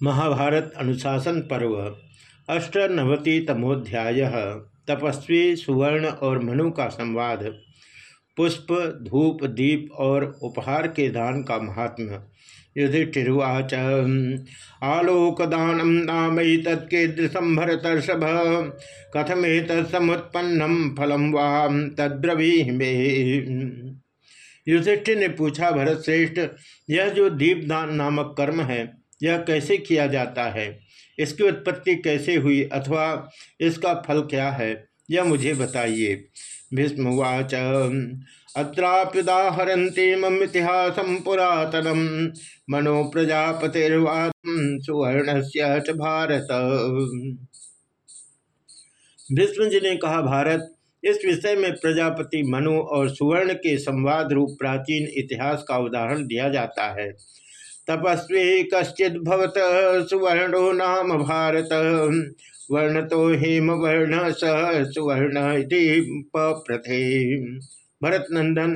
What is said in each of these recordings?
महाभारत अनुशासन पर्व अष्टनवति तमोध्याय तपस्वी सुवर्ण और मनु का संवाद, पुष्प, धूप, दीप और उपहार के दान का महात्म्य। युधिष्ठिर्वाच आलोकदानम नाम तत्कीदृशम भरतर्षभ कथमेत समुत्पन्नम फलम वाम तद्रवी मे। युधिष्ठिर ने पूछा भरत श्रेष्ठ यह जो दीपदान नामक कर्म है यह कैसे किया जाता है? इसकी उत्पत्ति कैसे हुई अथवा इसका फल क्या है, यह मुझे बताइए। भीष्मवाच अत्राप्युदाहरती मम इतिहास पुरातनम मनो प्रजापतिर्वाद सुवर्ण से भारत। भीष्म जी ने कहा, भारत, इस विषय में प्रजापति मनु और सुवर्ण के संवाद रूप प्राचीन इतिहास का उदाहरण दिया जाता है। तपस्वी कश्चित सुवर्णो नाम भारत। वर्ण तो हेम वर्ण स सुवर्ण प्रथे भरत नंदन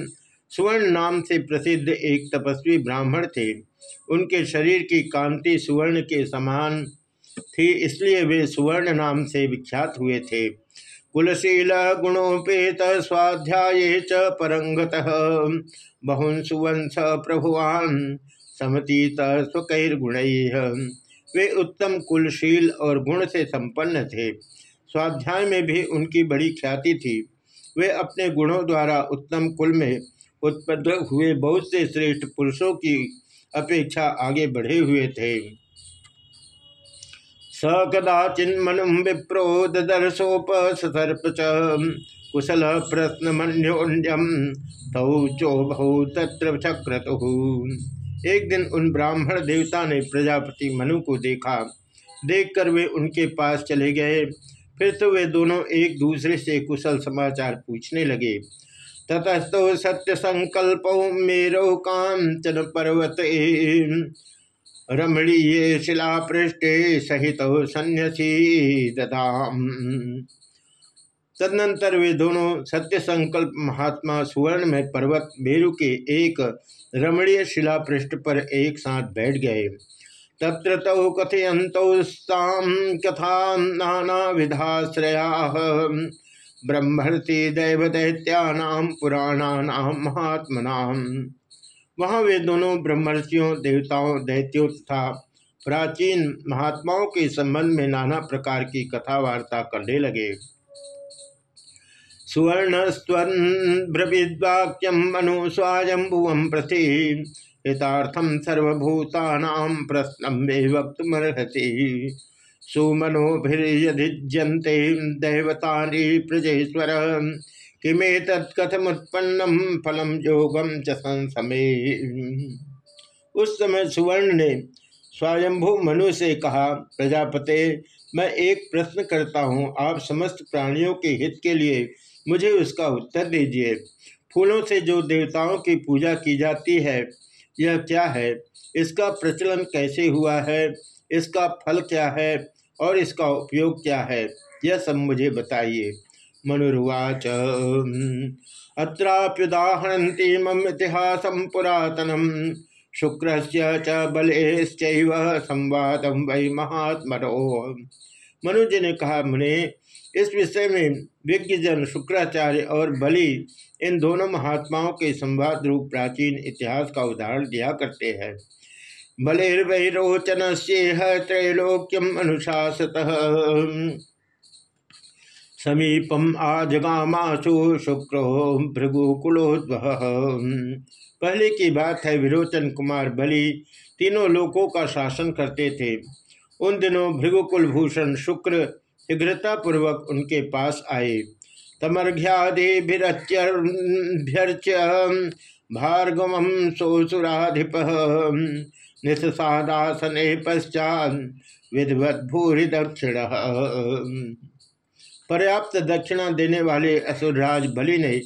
सुवर्ण नाम से प्रसिद्ध एक तपस्वी ब्राह्मण थे। उनके शरीर की कांति सुवर्ण के समान थी, इसलिए वे सुवर्ण नाम से विख्यात हुए थे। कुलशील गुणोपेत स्वाध्याय च परंगत। बहुन सुवंश प्रभुवान समतीत स्वकैर्गुण वे उत्तम, कुलशील और गुण से संपन्न थे। स्वाध्याय में भी उनकी बड़ी ख्याति थी। वे अपने गुणों द्वारा उत्तम कुल में उत्पन्न हुए बहुत से श्रेष्ठ पुरुषों की अपेक्षा आगे बढ़े हुए थे। स कदाचिन्मनु विप्रो दर्शोपसर्प कुशल प्रश्न मन्योन्यम तौ चोभौ तत्र चक्रतु। एक दिन उन ब्राह्मण देवता ने प्रजापति मनु को देखा। देखकर वे उनके पास चले गए। फिर तो वे दोनों एक दूसरे से कुशल समाचार पूछने लगे। ततस्तो सत्य संकल्प मेरो कांचन पर्वत। रमणीय शिला पृष्ठे सहित सन्यासी ददाम तदनंतर वे दोनों सत्य संकल्प महात्मा सुवर्ण में पर्वत मेरु के एक रमणीय शिला पृष्ठ पर एक साथ बैठ गए। तत्र तौ कथयंतौस्ताम कथा नाना विधाश्रया ब्रह्मर्ति दैव दैत्यानाम पुराणानाम महात्मनाम वहाँ वे दोनों ब्रह्मर्षियों, देवताओं, दैत्यों तथा प्राचीन महात्माओं के संबंध में नाना प्रकार की कथा वार्ता करने लगे। सुवर्णस्वर्ब्रविद्वाक्यम मनु स्वायंभुवम प्रति। हितार्थम सर्वभूतानाम प्रश्न वे वक्तमर्हति। सुमनोभिर्यधिज्यन्ते दैवता प्रजेश्वर। किमे तत्कथमुत्पन्नम फलम योगम च संसमे। उस समय सुवर्ण ने स्वयंभू मनु से कहा, प्रजापते मैं एक प्रश्न करता हूँ। आप समस्त प्राणियों के हित के लिए मुझे उसका उत्तर दीजिए। फूलों से जो देवताओं की पूजा की जाती है, यह क्या है? इसका प्रचलन कैसे हुआ है? इसका फल क्या है? और इसका उपयोग क्या है? यह सब मुझे बताइए। मनुर्वाच अत्राप्युदाहरती मम इतिहास पुरातनम। शुक्र से च बलेश्च संवाद वै महात्मनो। मनुज ने कहा, मुने, इस विषय में विज्ञजन, शुक्राचार्य और बलि, इन दोनों महात्माओं के संवाद रूप प्राचीन इतिहास का उदाहरण दिया करते हैं। बलिर्वैरोचन से त्रैलोक्यम अनुशासत। समीपम आजगामाशु शुक्रो भृगुकुलोद्व पहले की बात है विरोचन कुमार बलि। तीनों लोकों का शासन करते थे। उन दिनों भृगुकुल भूषण शुक्र शीघ्रतापूर्वक उनके पास आए। तमर्घ्यादिभिरच्यभ्यर्च भार्गव सोसुराधिप निसादासने पश्चात विधवत भूरि दक्षिण। पर्याप्त दक्षिणा देने वाले असुरराज बलि ने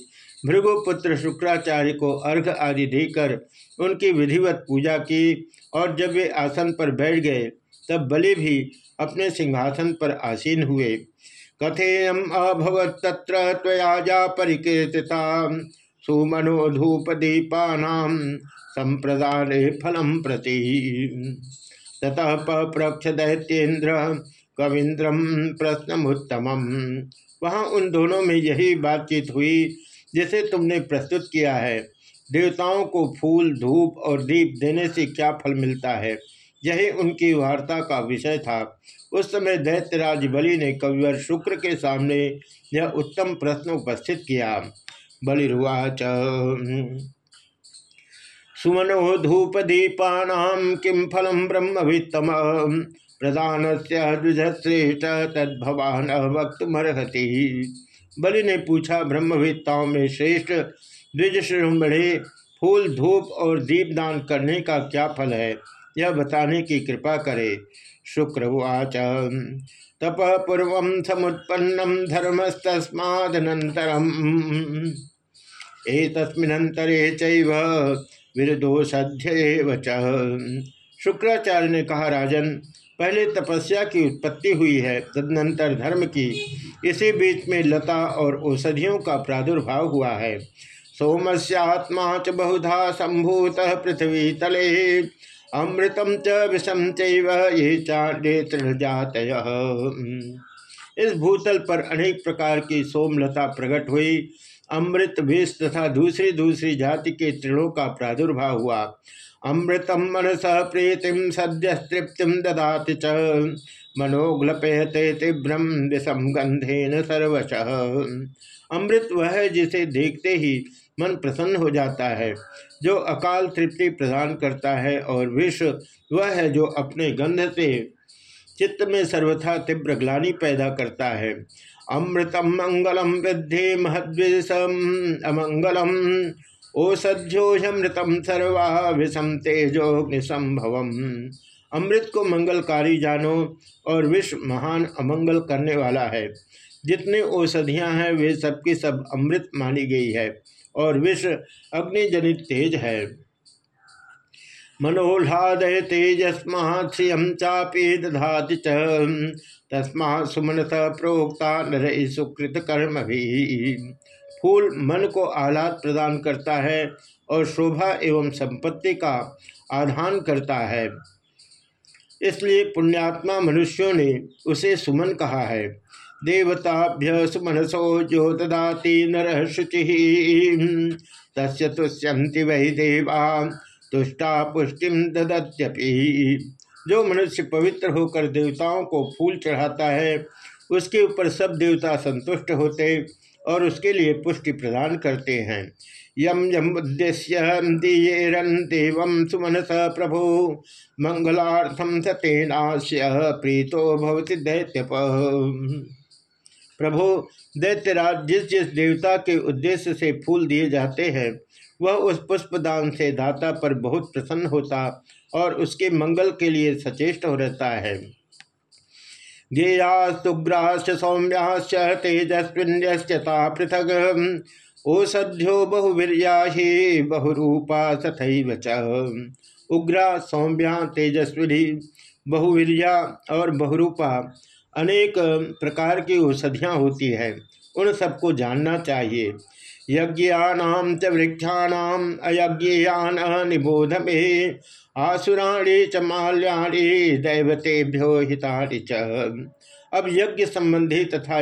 भृगुपुत्र शुक्राचार्य को अर्घ आदि देकर उनकी विधिवत पूजा की, और जब वे आसन पर बैठ गए, तब बलि भी अपने सिंहासन पर आसीन हुए। कथेयम अभवत तत्र त्वया परिकीर्तिता सुमनोधूप दीपानाम संप्रदान फलम प्रति। ततः पप्रक्ष दैत्येन्द्र कविंद्रम प्रश्नमुत्तम वहाँ उन दोनों में यही बातचीत हुई जिसे तुमने प्रस्तुत किया है। देवताओं को फूल, धूप और दीप देने से क्या फल मिलता है? यही उनकी वार्ता का विषय था। उस समय दैत्यराज बलि ने कविवर शुक्र के सामने यह उत्तम प्रश्न उपस्थित किया। बलिर्वाच, सुमनो धूप दीपानाम किम फलम ब्रह्म वित्तम प्रधान से द्विजश्रेष्ठ तद्भवान वक्तमर्हति बलि ने पूछा ब्रह्मविद्ताओं में श्रेष्ठ द्विज श्रृंबढ़े फूल धूप और दीपदान करने का क्या फल है? यह बताने की कृपा करे। शुक्र तप पूर्व समुत्पन्नम धर्मस्तस्मादनंतरम एतस्मिनंतरे चैव विरदोषध्य शुक्राचार्य ने कहा, राजन पहले तपस्या की उत्पत्ति हुई है, तदनंतर धर्म की। इसी बीच में लता और औषधियों का प्रादुर्भाव हुआ है। सोमस्यात्मा च बहुधा संभूत पृथ्वी तले, अमृतम च विषम चैव ये चाण्डे तृणजात इस भूतल पर अनेक प्रकार की सोमलता प्रकट हुई। अमृत, विष तथा दूसरी दूसरी जाति के तृणों का प्रादुर्भाव हुआ। अमृतम मनस प्रीतिम सद्य तृप्ति ददाति च। मनोग्लपयते तीव्रम विषम गंधेन सर्वश। अमृत वह जिसे देखते ही मन प्रसन्न हो जाता है, जो अकाल तृप्ति प्रदान करता है और विष वह है जो अपने गंध से चित्त में सर्वथा तीव्र ग्लानी पैदा करता है। अमृतम मंगलम वृद्धि महद्विषम अमंगलम ओषध्योमृतम सर्वा विषम तेजोग्निसंभव अमृत को मंगलकारी जानो और विश्व महान अमंगल करने वाला है। जितने औषधियाँ हैं, वे सबकी सब अमृत मानी गई है और विश्व अग्निजनित तेज है। मनोल्लादय तेजस्मा श्रियम चापी दधाति तस्मा सुमनस प्रोक्ता नर सुकृत कर्म भी फूल मन को आह्लाद प्रदान करता है और शोभा एवं संपत्ति का आधान करता है। इसलिए पुण्यात्मा मनुष्यों ने उसे सुमन कहा है। देवताभ्य सुमनसो जो ददाति नर शुचि। तस्य तुष्यंति वही देवा तुष्टा पुष्टिम ददत्यपि। जो मनुष्य पवित्र होकर देवताओं को फूल चढ़ाता है, उसके ऊपर सब देवता संतुष्ट होते और उसके लिए पुष्टि प्रदान करते हैं। यम यम उद्देश्य देव सुमनस प्रभु। मंगलार्थम सतेनाश्य प्रीतो भवति दैत्य प्रभु दैत्यराज जिस जिस देवता के उद्देश्य से फूल दिए जाते हैं, वह उस पुष्पदान से दाता पर बहुत प्रसन्न होता और उसके मंगल के लिए सचेष्ट हो रहता है। गेयास्तुग्राश्च सौम्याश्च तेजस्विन्यश्चता पृथग। ओषध्यो बहुवीरिया ही बहुरूपा तथैव च। उग्रा, सौम्या, तेजस्विनी, बहुवीरिया और बहुरूपा अनेक प्रकार की औषधियाँ होती है। उन सबको जानना चाहिए। यज्ञानाम च वृक्षाणाम अयज्ञान निबोध में आसुराणी च माल्याणी दैवतेभ्यो हितानि च। अब यज्ञ संबंधी तथा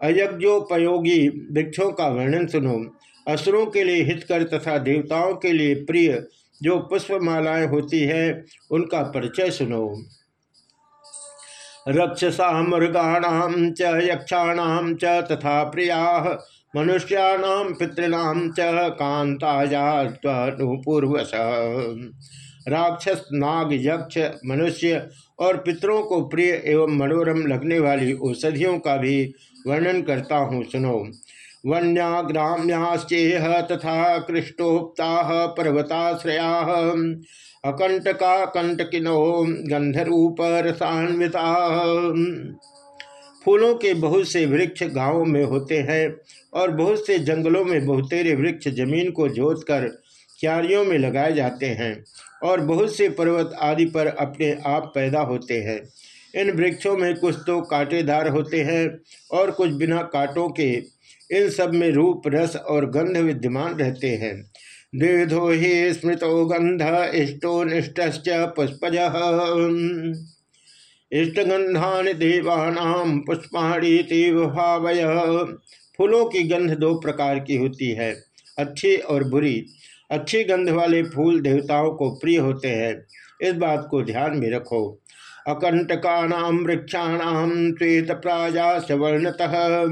अयज्ञोपयोगी वृक्षों का वर्णन सुनो। असुरों के लिए हितकर तथा देवताओं के लिए प्रिय जो पुष्पमालाएँ होती है, उनका परिचय सुनो। रक्षसा मृगाणाम च यक्षाणाम च तथा प्रिया मनुष्याणाम पितृणाम च कांतायापूर्वश राक्षस, नाग, यक्ष, मनुष्य और पितरों को प्रिय एवं मनोरम लगने वाली औषधियों का भी वर्णन करता हूँ, सुनो। वन्याग्राम्याश्चेह तथा कृष्टोक्ता पर्वताश्रया अकंटका कंटकिनो गंधरूप रसान्विता फूलों के बहुत से वृक्ष गाँवों में होते हैं और बहुत से जंगलों में बहुतेरे वृक्ष ज़मीन को जोत कर क्यारियों में लगाए जाते हैं और बहुत से पर्वत आदि पर अपने आप पैदा होते हैं। इन वृक्षों में कुछ तो कांटेदार होते हैं और कुछ बिना कांटों के इन सब में रूप, रस और गंध विद्यमान रहते हैं। द्विधो ही स्मृतो गंध इष्टो निष्ठ पुष्पज। इष्टगंधान देवानाम पुष्पाणी भावय फूलों की गंध दो प्रकार की होती है। अच्छी और बुरी। अच्छी गंध वाले फूल देवताओं को प्रिय होते हैं। इस बात को ध्यान में रखो। अकंटकानाम वृक्षाणाम श्वेत प्राजा सवर्णतः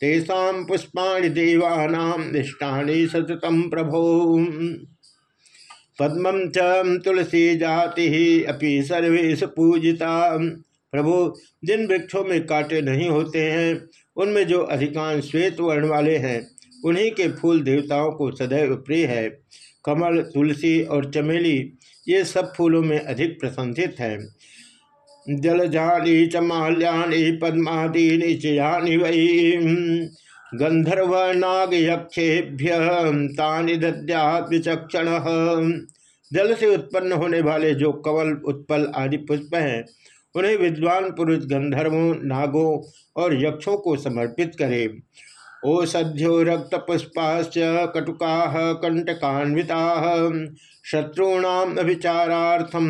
तेषा पुष्पाणि देवानाम निष्ठानि सततम प्रभो। पद्मम च तुलसी जाति अपि सर्वेश पूजिता। प्रभु, जिन वृक्षों में कांटे नहीं होते हैं उनमें जो अधिकांश श्वेत वर्ण वाले हैं, उन्हीं के फूल देवताओं को सदैव प्रिय है। कमल, तुलसी और चमेली, ये सब फूलों में अधिक प्रशंसित हैं। जलजाली च माल्यानि पद्मादीनि, चयानि वै, गंधर्व नाग यक्षेभ्य विचक्षण जल से उत्पन्न होने वाले जो कवल उत्पल आदि पुष्प हैं उन्हें विद्वान पुरुष गंधर्वों, नागों और यक्षों को समर्पित करे। ओषध्यो रक्त पुष्पाश्च कटुका, कंटकान्विता, शत्रुणाम अभिचारार्थम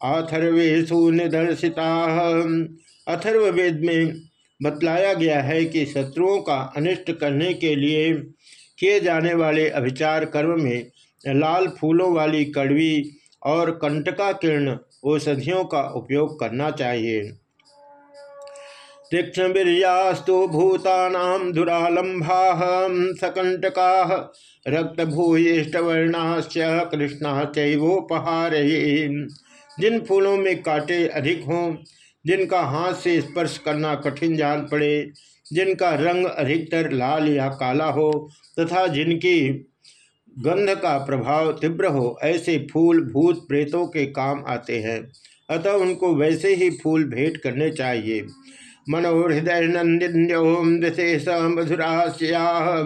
अथर्वेशु निदर्शिता। अथर्ववेद में बतलाया गया है कि शत्रुओं का अनिष्ट करने के लिए किए जाने वाले अभिचार कर्म में लाल फूलों वाली कड़वी और कंटका किरण औषधियों का उपयोग करना चाहिए। तीक्ष्ण वीरियास्तु भूतानाम दुरालंबा सकंटका रक्तभूयिष्टवर्णाश्च कृष्णा चैवोपहार जिन फूलों में कांटे अधिक हों, जिनका हाथ से स्पर्श करना कठिन जान पड़े, जिनका रंग अधिकतर लाल या काला हो, तथा जिनकी गंध का प्रभाव तीव्र हो, ऐसे फूल भूत प्रेतों के काम आते हैं। अतः उनको वैसे ही फूल भेंट करने चाहिए। मनोहृदय नंदिन्योम विशेष मधुरास्या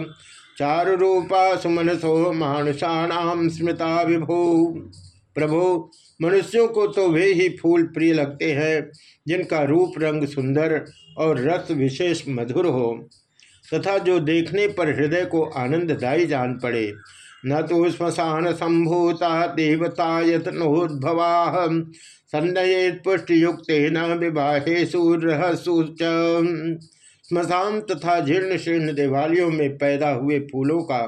चारु रूपा सुमनसो मानुषाणाम स्मृता विभू। प्रभु, मनुष्यों को तो वे ही फूल प्रिय लगते हैं, जिनका रूप रंग सुंदर और रस विशेष मधुर हो। तथा जो देखने पर हृदय को आनंददायी जान पड़े न तो श्मशान संभूता देवता यत्नोद्भवा। सन्नयेत पुष्टियुक्त न विवाहे सूर्य स्मशान तथा जीर्ण शीर्ण देवालयों में पैदा हुए फूलों का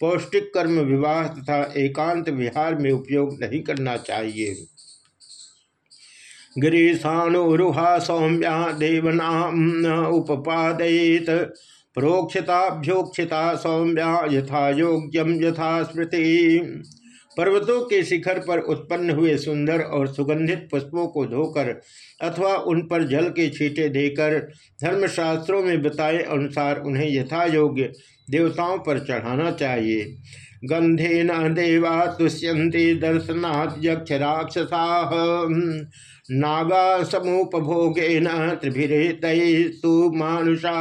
पौष्टिक कर्म विवाह तथा एकांत विहार में उपयोग नहीं करना चाहिए। गिरीशाणुरुहा सौम्या देवनाम उपपादयित। प्रोक्षिताभ्योक्षिता सौम्या यथा योग्यम यथा स्मृति। पर्वतों के शिखर पर उत्पन्न हुए सुंदर और सुगंधित पुष्पों को धोकर अथवा उन पर जल के छींटे देकर धर्मशास्त्रों में बताए अनुसार उन्हें यथा योग्य देवताओं पर चढ़ाना चाहिए। गंधे न देवा तुष्यंती दर्शनाथ यक्ष राक्षसा। नागा समूपभोगे न त्रिभिरेतु मानुषा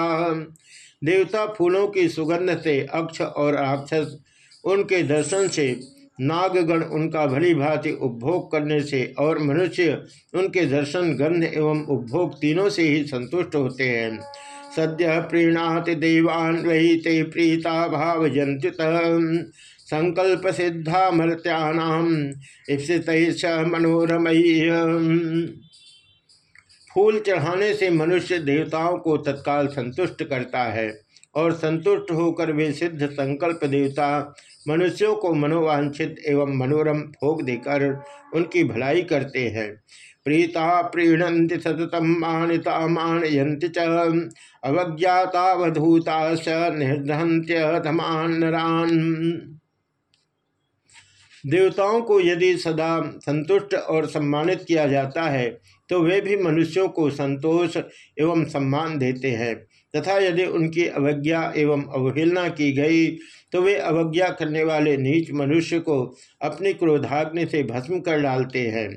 देवता फूलों की सुगंध से अक्ष और राक्षस उनके दर्शन से, नागगण उनका भली भांति उपभोग करने से और मनुष्य उनके दर्शन, गंध एवं उपभोग तीनों से ही संतुष्ट होते हैं। सद्य प्रीणाति देवान वही ते प्रीता भावयंत्युत संकल्प सिद्धा मर्त्यानाम इप्सित मनोरमयी फूल चढ़ाने से मनुष्य देवताओं को तत्काल संतुष्ट करता है और संतुष्ट होकर वे सिद्ध संकल्प देवता मनुष्यों को मनोवांछित एवं मनोरम भोग देकर उनकी भलाई करते हैं। प्रीता प्रीणंति सततम मानिता मानयंति च। अवज्ञातावधूता निर्धंत्य धमानरान देवताओं को यदि सदा संतुष्ट और सम्मानित किया जाता है तो वे भी मनुष्यों को संतोष एवं सम्मान देते हैं। तथा यदि उनकी अवज्ञा एवं अवहेलना की गई तो वे अवज्ञा करने वाले नीच मनुष्य को अपनी क्रोधाग्नि से भस्म कर डालते हैं।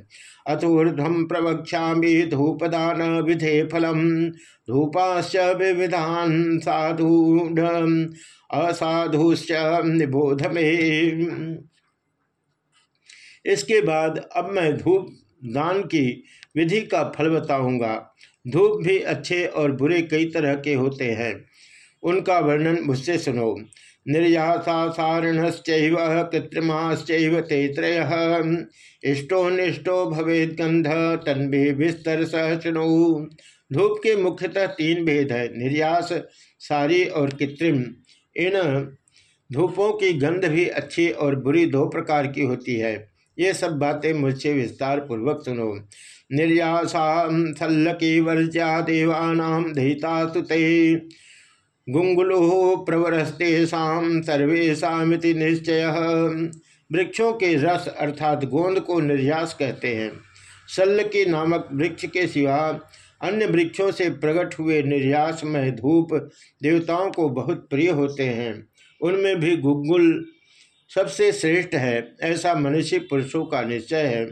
अथूर्धम प्रवक्षा धूपदान विधे फलम, धूपाश्च विविधान साधु असाधुश्च निबोध इसके बाद अब मैं धूप दान की विधि का फल बताऊँगा। धूप भी अच्छे और बुरे कई तरह के होते हैं। उनका वर्णन मुझसे सुनो। निर्यासारिणश्चैव कृत्रिमाश्चैव ते त्रयः इष्टो निष्टो भवेद गंध तन्भे विस्तर सहसृणु धूप के मुख्यतः तीन भेद है, निर्यास, सारी और कृत्रिम। इन धूपों की गंध भी अच्छी और बुरी दो प्रकार की होती है। ये सब बातें मुझसे विस्तार पूर्वक सुनो। निर्यासा सल्लकी वर्ज्या देवानाम दहिता सुते गुंगुलु प्रवरस्तेषा सर्वेशा निश्चय। वृक्षों के रस अर्थात गोंद को निर्यास कहते हैं। सल्लकी नामक वृक्ष के सिवा अन्य वृक्षों से प्रकट हुए निर्यास में धूप देवताओं को बहुत प्रिय होते हैं। उनमें भी गुग्गुल सबसे श्रेष्ठ है, ऐसा मनुष्य पुरुषों का निश्चय है।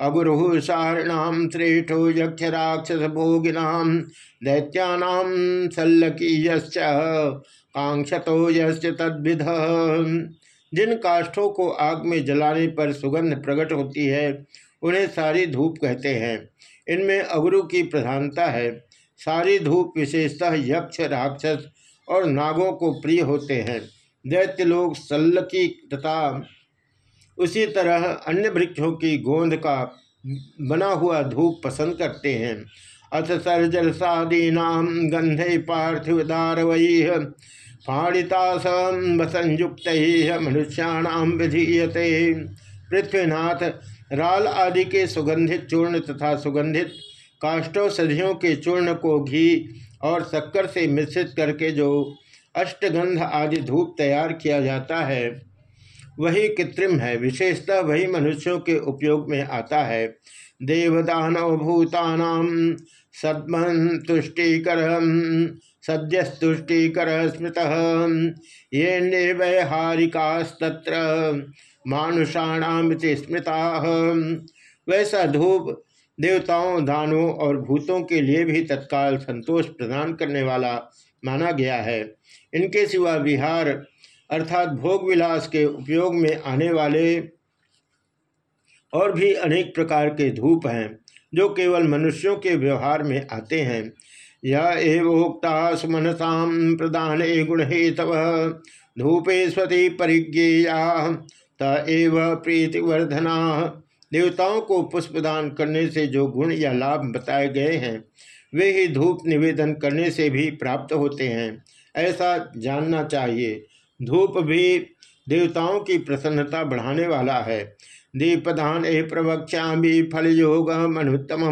अगुरु सारिणाम श्रेष्ठो यक्ष राक्षस भोगिनाम दैत्यानाम सल्लकीयश्च कांक्षतो यश्च तद्विध। जिन काष्ठों को आग में जलाने पर सुगंध प्रकट होती है, उन्हें सारी धूप कहते हैं। इनमें अगुरु की प्रधानता है। सारी धूप विशेषतः यक्ष राक्षस और नागों को प्रिय होते हैं। दैत्य लोग सल्लकी तथा उसी तरह अन्य वृक्षों की गोंद का बना हुआ धूप पसंद करते हैं। अथ सर्जरसादीना गंधे पार्थिव दारवई फाड़िता संयुक्त मनुष्याणाम विधीयते। पृथ्वीनाथ, राल आदि के सुगंधित चूर्ण तथा सुगंधित काष्ठौषधियों के चूर्ण को घी और शक्कर से मिश्रित करके जो अष्टगंध आदि धूप तैयार किया जाता है। वही कृत्रिम है, विशेषतः वही मनुष्यों के उपयोग में आता है। देवदानव भूतानाम सद्मन तुष्टिकर, सद्यस्तुष्टिकर स्मृत। ये निर्वहारिकास्तत्र मानुषाणाम स्मृता। वैसा धूप देवताओं दानों और भूतों के लिए भी तत्काल संतोष प्रदान करने वाला माना गया है। इनके सिवा विहार अर्थात भोग विलास के उपयोग में आने वाले और भी अनेक प्रकार के धूप हैं, जो केवल मनुष्यों के व्यवहार में आते हैं। यह एवोक्ता सुमनसा प्रदान ए गुण हेतव धूपेश्वती परिज्ञेया, त एव प्रीतिवर्धना। देवताओं को पुष्पदान करने से जो गुण या लाभ बताए गए हैं वे ही धूप निवेदन करने से भी प्राप्त होते हैं। ऐसा जानना चाहिए। धूप भी देवताओं की प्रसन्नता बढ़ाने वाला है। दीपदान ए प्रवक्षा भी फल योग मनुत्तम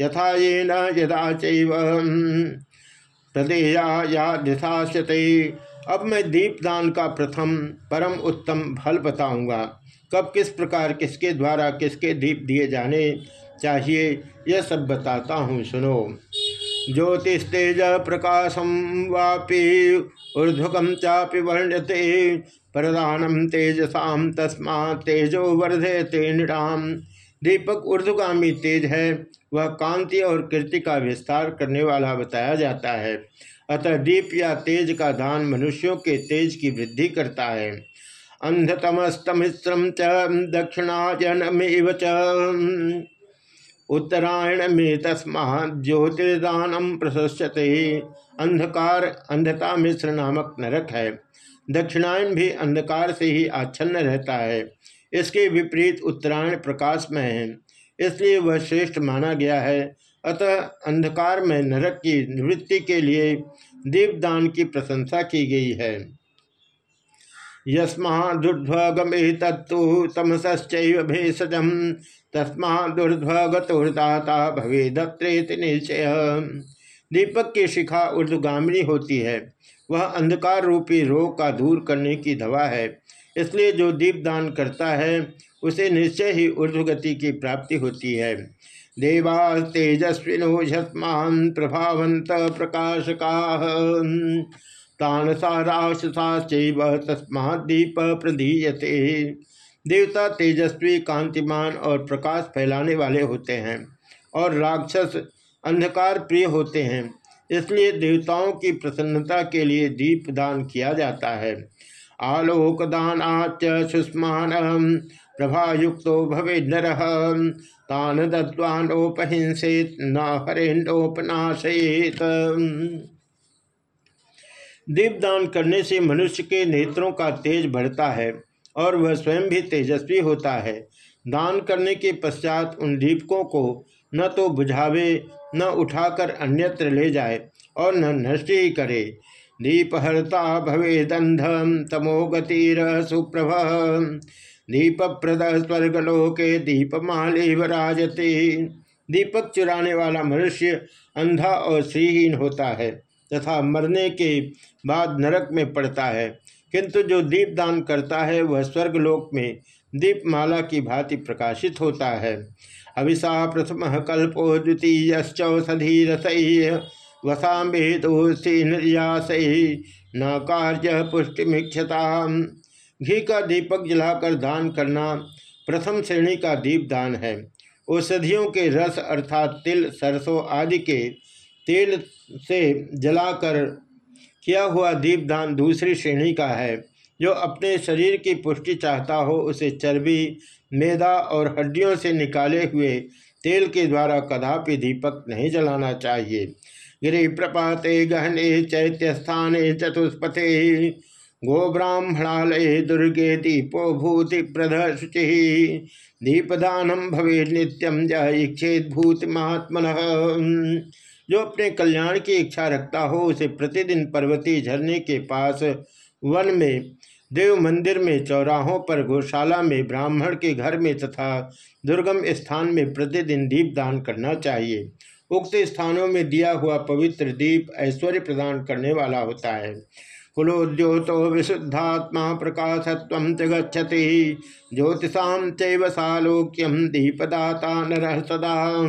यथा ये न यदा चैव। प्रदेया या यथाशते। अब मैं दीपदान का प्रथम परम उत्तम फल बताऊँगा। कब किस प्रकार किसके द्वारा किसके दीप दिए जाने? चाहिए। यह सब बताता हूँ, सुनो। ज्योतिस्तेज प्रकाशम वापी ऊर्धकम चापि वर्ण्यते प्रदानम तेजसा तस्मा तेजो वर्धे ते निराम दीपक ऊर्धगामी तेज है, वह कांति और कृति का विस्तार करने वाला बताया जाता है। अतः दीप या तेज का दान मनुष्यों के तेज की वृद्धि करता है। अंधतमस्तमिश्रम च दक्षिणाजनमेव च। उत्तरायण में तस्मा ज्योतिर्दानम प्रशस्यते अंधकार, अंधता मिश्र नामक नरक है। दक्षिणायन भी अंधकार से ही आच्छन्न रहता है। इसके विपरीत उत्तरायण प्रकाश में है। इसलिए वह श्रेष्ठ माना गया है। अतः अंधकार में नरक की निवृत्ति के लिए दीपदान की प्रशंसा की गई है। यस्मा दुर्ध्वगमे तत्व तमसश्च भेषजम। तस्मा दुर्ध्वगतुर्दाता भवे दत्रेत निश्चय। दीपक की शिखा ऊर्धगामिनी होती है। वह अंधकार रूपी रोग का दूर करने की दवा है। इसलिए जो दीपदान करता है, उसे निश्चय ही ऊर्धगति की प्राप्ति होती है। देवा तेजस्विनो झस्मान प्रभावंत प्रकाशका। तान साराशसाश्चैव तस्मा दीप प्रधीयते देवता तेजस्वी, कांतिमान और प्रकाश फैलाने वाले होते हैं और राक्षस अंधकार प्रिय होते हैं। इसलिए देवताओं की प्रसन्नता के लिए दीप दान किया जाता है। आलोक दानाच सुष्मान प्रभायुक्तो भवे नर। तान दत्वानोपहिंसेत न हरेन्नोपनाशेत दीपदान करने से मनुष्य के नेत्रों का तेज बढ़ता है। और वह स्वयं भी तेजस्वी होता है। दान करने के पश्चात उन दीपकों को न तो बुझावे, न उठाकर अन्यत्र ले जाए और न नष्ट ही करे। दीपहर्ता भवे दंधम, तमो गतिर सुप्रभ। दीप प्रद स्वर्गलोके दीपमालेव राजते दीपक चुराने वाला मनुष्य अंधा और श्रीहीन होता है तथा मरने के बाद नरक में पड़ता है। किंतु जो दीप दान करता है, वह स्वर्गलोक में दीपमाला की भांति प्रकाशित होता है। अभिषा प्रथम कल्पो द्वितीयौषधि रसई वसाम्बेदोस्ती न कार्य पुष्टिमिक्षता घी का दीपक जलाकर दान करना प्रथम श्रेणी का दीप दान है। औषधियों के रस अर्थात तिल, सरसों आदि के तेल से जलाकर किया हुआ दीपदान दूसरी श्रेणी का है। जो अपने शरीर की पुष्टि चाहता हो, उसे चर्बी, मैदा और हड्डियों से निकाले हुए तेल के द्वारा कदापि दीपक नहीं जलाना चाहिए। गिरी प्रपाते गहने चैत्य स्थाने चतुष्पथे गो गोब्राह्मणालय दुर्गे दीपो भूति प्रध शुचि दीपदानम भवे नित्यम जक्षेद भूति महात्मन जो अपने कल्याण की इच्छा रखता हो, उसे प्रतिदिन पर्वती झरने के पास, वन में, देव मंदिर में, चौराहों पर, गौशाला में, ब्राह्मण के घर में तथा दुर्गम स्थान में प्रतिदिन दीप दान करना चाहिए। उक्त स्थानों में दिया हुआ पवित्र दीप ऐश्वर्य प्रदान करने वाला होता है। कुलोद्योतो विशुद्धात्मा प्रकाशत्व गति ज्योतिषा चालोक्यम दीपदाता नर सदा।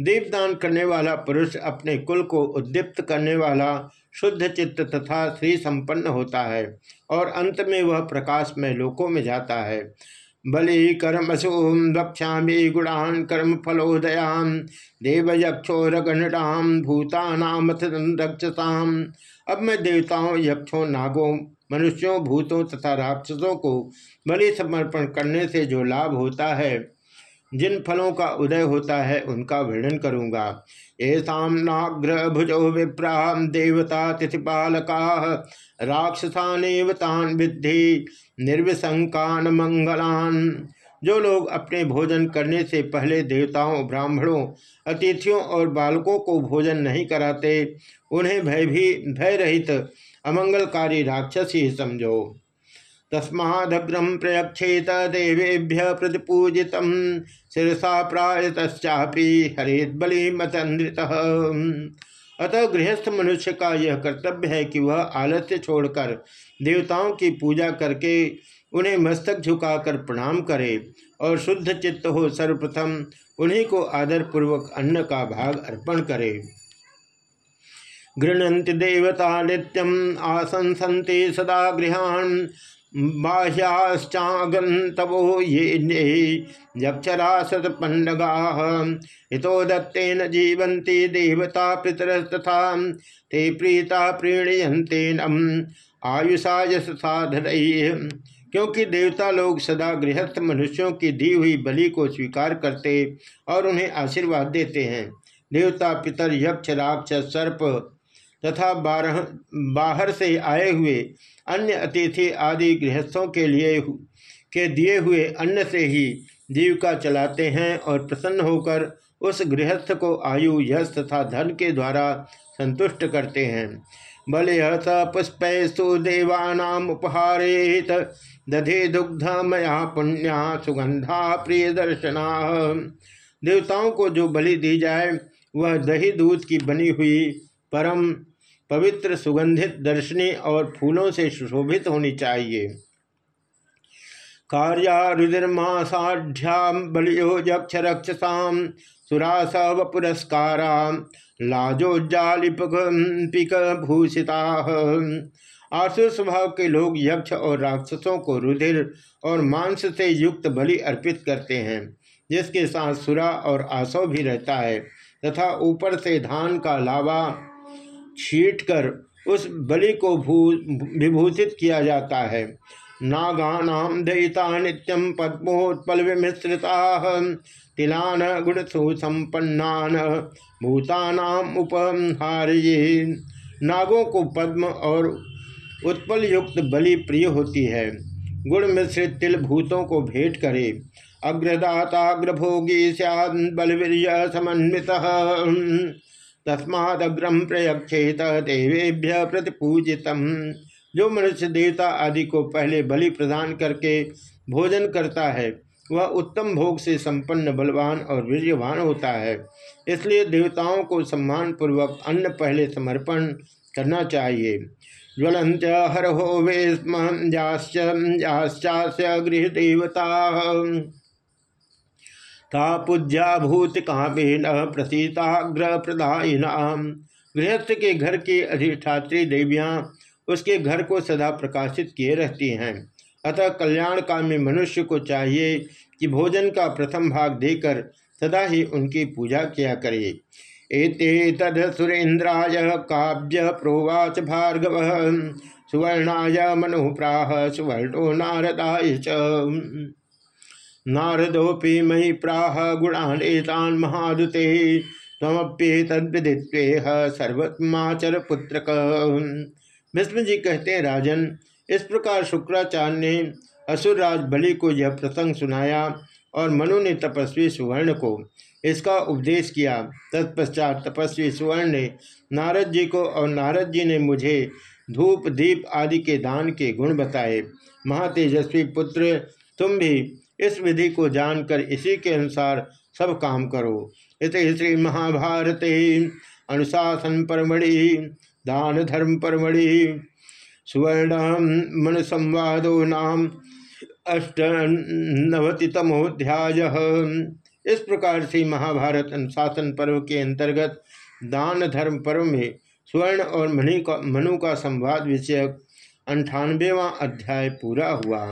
दीपदान करने वाला पुरुष अपने कुल को उद्दीप्त करने वाला शुद्ध चित्त तथा श्री संपन्न होता है और अंत में वह प्रकाश में लोकों में जाता है। बलि कर्मसोम रक्षा गुणान कर्म फलोदयाम देवयक्षोरगणराम भूतानाम रक्षसाम अब मैं देवताओं, यक्षों, नागों, मनुष्यों, भूतों तथा राक्षसों को बलि समर्पण करने से जो लाभ होता है जिन फलों का उदय होता है, उनका वर्णन करूँगा। ऐसा नाग्र भुजो विप्रा देवता तिथिपालका, राक्षसानेव तान विद्धि निर्विशंकान मंगलान। जो लोग अपने भोजन करने से पहले देवताओं, ब्राह्मणों, अतिथियों और बालकों को भोजन नहीं कराते, उन्हें भय भी भय रहित अमंगलकारी राक्षस ही समझो। तस्मादग्रम प्रयक्षेत देवेभ्य प्रतिपूजित। शिरसा प्रायतश्चापी हरित बलि मतंद्रित अतः गृहस्थ मनुष्य का यह कर्तव्य है कि वह आलस्य छोड़कर देवताओं की पूजा करके उन्हें मस्तक झुकाकर प्रणाम करे और शुद्ध चित्त हो सर्वप्रथम उन्हीं को आदर पूर्वक अन्न का भाग अर्पण करे। गृहंति देवता नित्यम आसंसन्ति सदा गृहान। बाह्याश्चागंतवो ये यक्षरा सतपंडगा हितो दत्तेन जीवंती देवता पितरस्तथा, ते प्रीता प्रीणयंतेनम आयुषा यश साधन क्योंकि देवता लोग सदा गृहस्थ मनुष्यों की दी हुई बलि को स्वीकार करते और उन्हें आशीर्वाद देते हैं। देवता पितर, यक्ष, राक्षस, सर्प तथा बारह, बाहर से आए हुए अन्य अतिथि आदि गृहस्थों के लिए के दिए हुए अन्न से ही जीविका चलाते हैं और प्रसन्न होकर उस गृहस्थ को आयु, यश तथा धन के द्वारा संतुष्ट करते हैं। बलिहत पुष्पैस्तु देवानाम उपहारेत, दधे दुग्ध मया पुण्या सुगंधा प्रिय दर्शना। देवताओं को जो बलि दी जाए, वह दही दूध की बनी हुई परम पवित्र सुगंधित दर्शनी और फूलों से सुशोभित होनी चाहिए। रक्षसाम सुरासव पुरस्कारा लाजोज्जालिपिक भूषिता आसुर स्वभाव के लोग यक्ष और राक्षसों को रुधिर और मांस से युक्त बलि अर्पित करते हैं, जिसके साथ सुरा और आसव भी रहता है, तथा ऊपर से धान का लावा छीट कर उस बलि को भू विभूषित किया जाता है। नागानाम दयिता नित्यम पद्मोत्पल विमिश्रिता तिलान गुण सुसंपन्नान भूतानाम उपहार्ये। नागों को पद्म और उत्पल युक्त बलि प्रिय होती है। गुण मिश्रित तिल भूतों को भेंट करे। अग्रदाताग्रभोगी सैद बलवीर समन्वित। तस्मादग्रम प्रयक्षेत देवेभ्य प्रतिपूजित जो मनुष्य देवता आदि को पहले बलि प्रदान करके भोजन करता है, वह उत्तम भोग से संपन्न, बलवान और वीर्यवान होता है। इसलिए देवताओं को सम्मान पूर्वक अन्न पहले समर्पण करना चाहिए। ज्वलंत हर हो वेस्म गृह देवता ता पूज्या भूत कामेन प्रसीताग्र प्रदायिनाम गृहस्थ के घर की अधिष्ठात्री देवियाँ उसके घर को सदा प्रकाशित किए रहती हैं। अतः कल्याण कामी मनुष्य को चाहिए कि भोजन का प्रथम भाग देकर सदा ही उनकी पूजा किया करे। एते तद सुरेन्द्राय काव्य प्रोवाच भार्गव, सुवर्णाय मनुप्राह सुवर्णो नारदाय नारदोपि मही प्राह गुणानेतान महादुते तमप्ये तद्विदित्वेह सर्वत्माचर पुत्र भीष्म जी कहते हैं, राजन, इस प्रकार शुक्राचार्य ने असुरराज बलि को यह प्रसंग सुनाया और मनु ने तपस्वी सुवर्ण को इसका उपदेश किया। तत्पश्चात तपस्वी सुवर्ण ने नारद जी को और नारद जी ने मुझे धूप, दीप आदि के दान के गुण बताए। महातेजस्वी पुत्र, तुम भी इस विधि को जानकर इसी के अनुसार सब काम करो। इस श्री महाभारत अनुशासन परमणि दान धर्म परमणि सुवर्ण मन संवादो नाम अष्टनवतितमोध्याय इस प्रकार से महाभारत अनुशासन पर्व के अंतर्गत दान धर्म पर्व में स्वर्ण और मणि का, मनु का संवाद विषयक अंठानवेवा अध्याय पूरा हुआ।